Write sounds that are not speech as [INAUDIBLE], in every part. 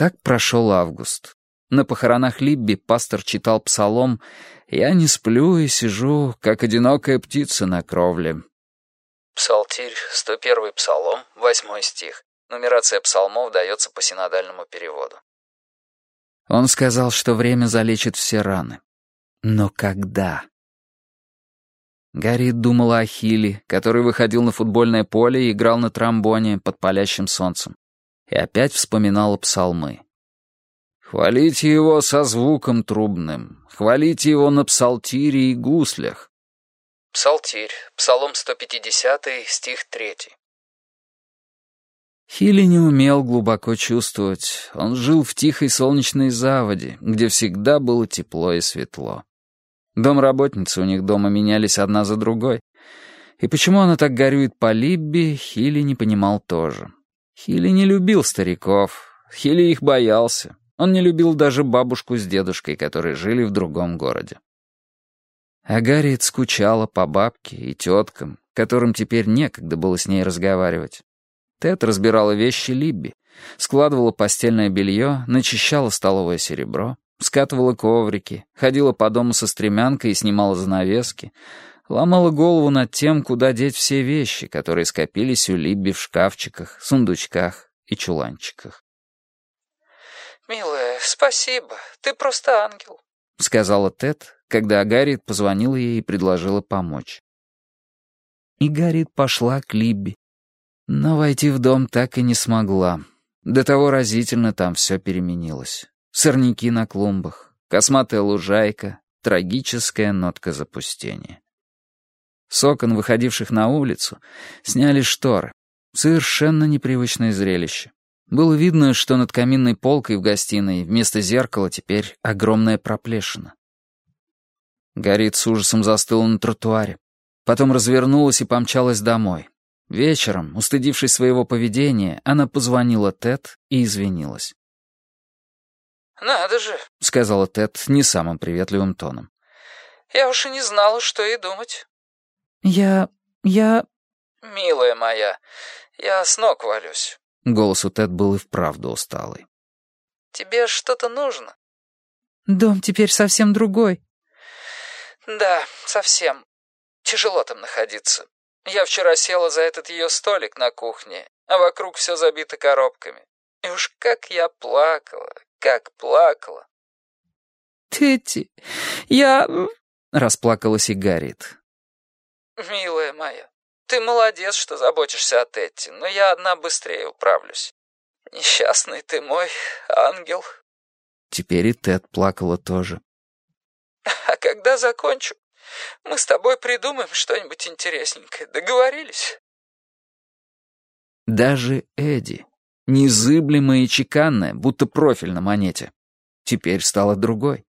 Так прошел август. На похоронах Либби пастор читал псалом «Я не сплю и сижу, как одинокая птица на кровле». Псалтирь, 101 псалом, 8 стих. Нумерация псалмов дается по синодальному переводу. Он сказал, что время залечит все раны. Но когда? Гарри думала о Хиле, который выходил на футбольное поле и играл на тромбоне под палящим солнцем. И опять вспоминала псалмы. «Хвалите его со звуком трубным, хвалите его на псалтире и гуслях». Псалтирь, Псалом 150, стих 3. Хилли не умел глубоко чувствовать. Он жил в тихой солнечной заводе, где всегда было тепло и светло. Домработницы у них дома менялись одна за другой. И почему она так горюет по Либби, Хилли не понимал тоже. Хилли не любил стариков. Хилли их боялся. Он не любил даже бабушку с дедушкой, которые жили в другом городе. А Гарриет скучала по бабке и теткам, которым теперь некогда было с ней разговаривать. Тед разбирала вещи Либби, складывала постельное белье, начищала столовое серебро, скатывала коврики, ходила по дому со стремянкой и снимала занавески, ломала голову над тем, куда деть все вещи, которые скопились у Либби в шкафчиках, сундучках и чуланчиках. «Милая, спасибо, ты просто ангел», — сказала Тед, когда Гарриет позвонила ей и предложила помочь. И Гарриет пошла к Либби, но войти в дом так и не смогла. До того разительно там все переменилось. Сорняки на клумбах, косматая лужайка, трагическая нотка запустения. С окон, выходивших на улицу, сняли шторы. Совершенно непривычное зрелище. Было видно, что над каминной полкой в гостиной вместо зеркала теперь огромная проплешина. Горит с ужасом застыла на тротуаре. Потом развернулась и помчалась домой. Вечером, устыдившись своего поведения, она позвонила Тед и извинилась. «Надо же», — сказала Тед не самым приветливым тоном. «Я уж и не знала, что и думать». «Я... я...» «Милая моя, я с ног валюсь». Голос у Тед был и вправду усталый. «Тебе что-то нужно?» «Дом теперь совсем другой». «Да, совсем. Тяжело там находиться. Я вчера села за этот ее столик на кухне, а вокруг все забито коробками. И уж как я плакала, как плакала. «Тетти, я...» — расплакалась и Гарриет. «Милая моя, ты молодец, что заботишься о Тетти, но я одна быстрее управлюсь. Несчастный ты мой ангел». Теперь и Тед плакала тоже. «А когда закончу, мы с тобой придумаем что-нибудь интересненькое. Договорились?» Даже Эдди, незыблемая и чеканная, будто профиль на монете, теперь стала другой.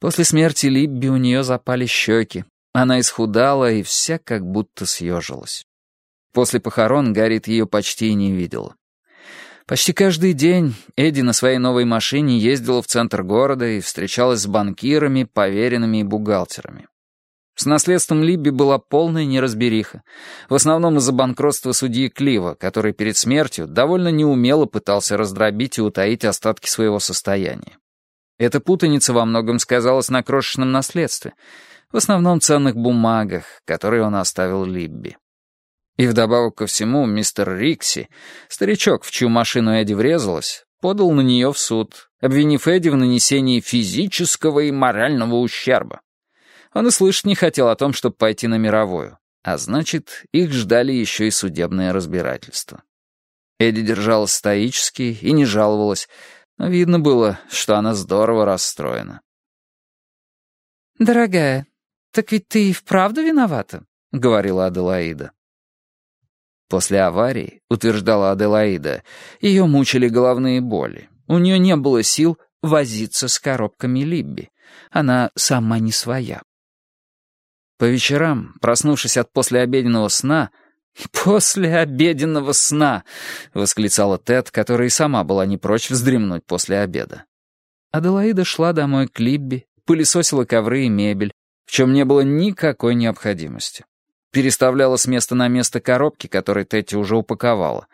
После смерти Либби у нее запали щеки, она исхудала и вся как будто съежилась. После похорон Гаррит ее почти и не видела. Почти каждый день Эдди на своей новой машине ездила в центр города и встречалась с банкирами, поверенными и бухгалтерами. С наследством Либби была полная неразбериха. В основном из-за банкротства судьи Клива, который перед смертью довольно неумело пытался раздробить и утаить остатки своего состояния. Эта путаница во многом сказалась на крошечном наследстве, в основном ценных бумагах, которые он оставил Либби. И вдобавок ко всему мистер Рикси, старичок, в чью машину Эдди врезалась, подал на нее в суд, обвинив Эдди в нанесении физического и морального ущерба. Он и слышать не хотел о том, чтобы пойти на мировую. А значит, их ждали еще и судебное разбирательство. Эдди держалась стоически и не жаловалась, но видно было, что она здорово расстроена. «Дорогая, так ведь ты и вправду виновата?» — говорила Аделаида. После аварии, утверждала Аделаида, ее мучили головные боли. У нее не было сил возиться с коробками Либби. Она сама не своя. По вечерам, проснувшись от послеобеденного сна... [LAUGHS] «Послеобеденного сна!» — восклицала Тед, которая и сама была не прочь вздремнуть после обеда. Аделаида шла домой к Либби, пылесосила ковры и мебель, в чем не было никакой необходимости. переставляла с места на место коробки, которые Тетти уже упаковала,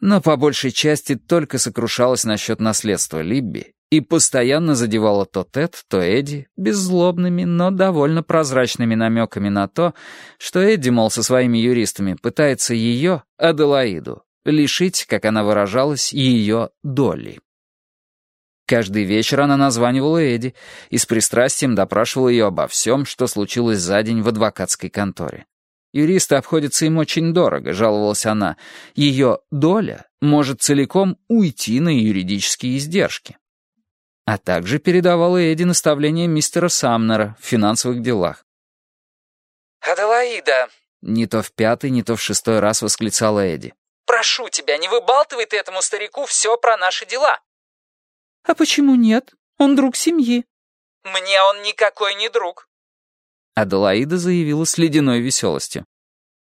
но по большей части только сокрушалась насчет наследства Либби и постоянно задевала то Тед, то Эдди беззлобными, но довольно прозрачными намеками на то, что Эдди, мол, со своими юристами пытается ее, Аделаиду, лишить, как она выражалась, ее доли. Каждый вечер она названивала Эдди и с пристрастием допрашивала ее обо всем, что случилось за день в адвокатской конторе. Юристы обходятся им очень дорого, жаловалась она. Ее доля может целиком уйти на юридические издержки. А также передавала Эдди наставления мистера Самнера в финансовых делах. «Аделаида!» Не то в пятый, не то в шестой раз восклицала Эдди. «Прошу тебя, не выбалтывай ты этому старику все про наши дела!» «А почему нет? Он друг семьи». «Мне он никакой не друг. Аделаида заявила с ледяной веселостью.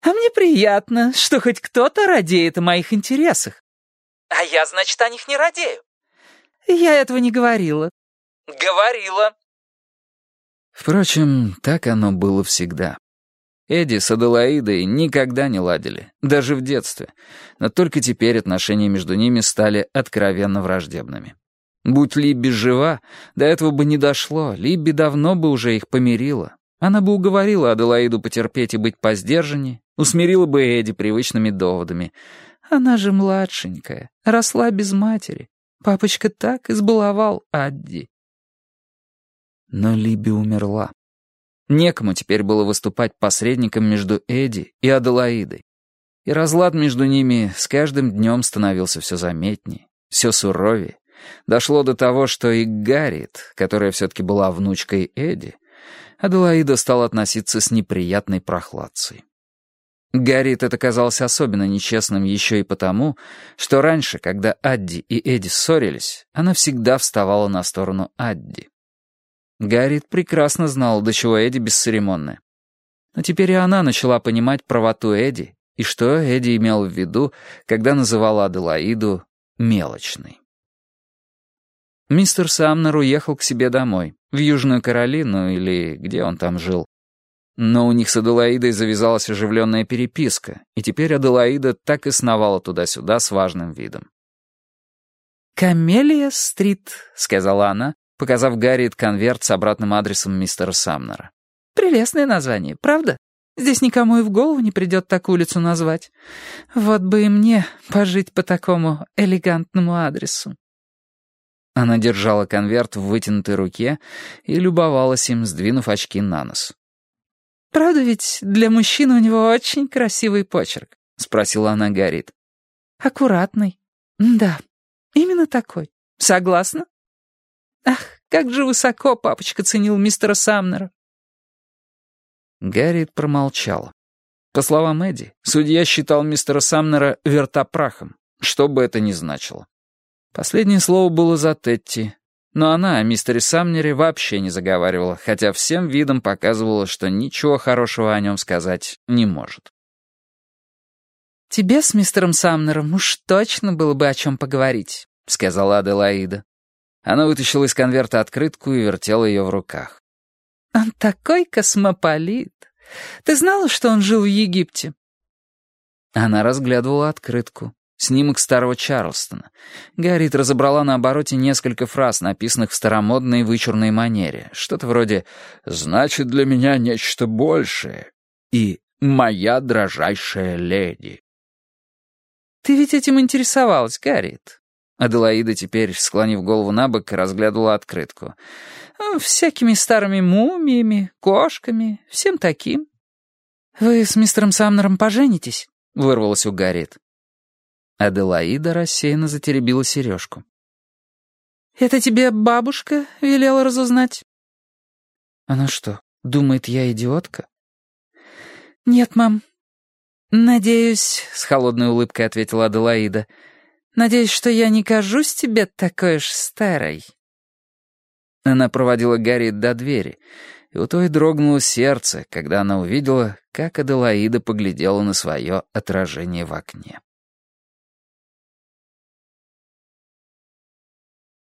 «А мне приятно, что хоть кто-то радеет о моих интересах». «А я, значит, о них не радею». «Я этого не говорила». «Говорила». Впрочем, так оно было всегда. Эдди с Аделаидой никогда не ладили, даже в детстве, но только теперь отношения между ними стали откровенно враждебными. Будь Либби жива, до этого бы не дошло, Либби давно бы уже их помирила, она бы уговорила Аделаиду потерпеть и быть поздержаннее, усмирила бы Эдди привычными доводами. Она же младшенькая, росла без матери. Папочка так избаловал Адди. Но Либи умерла. Некому теперь было выступать посредником между Эдди и Аделаидой. И разлад между ними с каждым днем становился все заметнее, все суровее. Дошло до того, что и Гарриет, которая все-таки была внучкой Эдди, Аделаида стала относиться с неприятной прохладцей. Гарриет это казалось особенно нечестным еще и потому, что раньше, когда Адди и Эдди ссорились, она всегда вставала на сторону Адди. Гарриет прекрасно знала, до чего Эдди бесцеремонная. Но теперь и она начала понимать правоту Эдди и что Эдди имел в виду, когда называла Аделаиду «мелочной». Мистер Самнер уехал к себе домой, в Южную Каролину или где он там жил. Но у них с Аделаидой завязалась оживленная переписка, и теперь Аделаида так и сновала туда-сюда с важным видом. «Камелия-стрит», — сказала она, показав Гарриет конверт с обратным адресом мистера Самнера. «Прелестное название, правда? Здесь никому и в голову не придет так улицу назвать. Вот бы и мне пожить по такому элегантному адресу». Она держала конверт в вытянутой руке и любовалась им, сдвинув очки на нос. «Правда ведь для мужчины у него очень красивый почерк?» — спросила она Гарит. «Аккуратный. Да, именно такой. Согласна?» «Ах, как же высоко папочка ценил мистера Самнера!» Гарриет промолчала. По словам Эдди, судья считал мистера Самнера вертопрахом, что бы это ни значило. Последнее слово было за Тетти, но она о мистере Самнере вообще не заговаривала, хотя всем видом показывала, что ничего хорошего о нем сказать не может. «Тебе с мистером Самнером уж точно было бы о чем поговорить», — сказала Аделаида. Она вытащила из конверта открытку и вертела ее в руках. «Он такой космополит. Ты знала, что он жил в Египте?» Она разглядывала открытку. Снимок старого Чарлстона. Гарриет разобрала на обороте несколько фраз, написанных в старомодной вычурной манере. Что-то вроде «значит для меня нечто большее» и «моя дрожайшая леди». «Ты ведь этим интересовалась, Гарриет?» Аделаида теперь, склонив голову на бок, разглядывала открытку. «Всякими старыми мумиями, кошками, всем таким». «Вы с мистером Самнером поженитесь?» — вырвалось у Гарриет. Аделаида рассеянно затеребила сережку. «Это тебе бабушка велела разузнать?» «Она что, думает, я идиотка?» «Нет, мам. Надеюсь», — с холодной улыбкой ответила Аделаида, «надеюсь, что я не кажусь тебе такой уж старой». Она проводила Гарри до двери, и у той дрогнуло сердце, когда она увидела, как Аделаида поглядела на свое отражение в окне.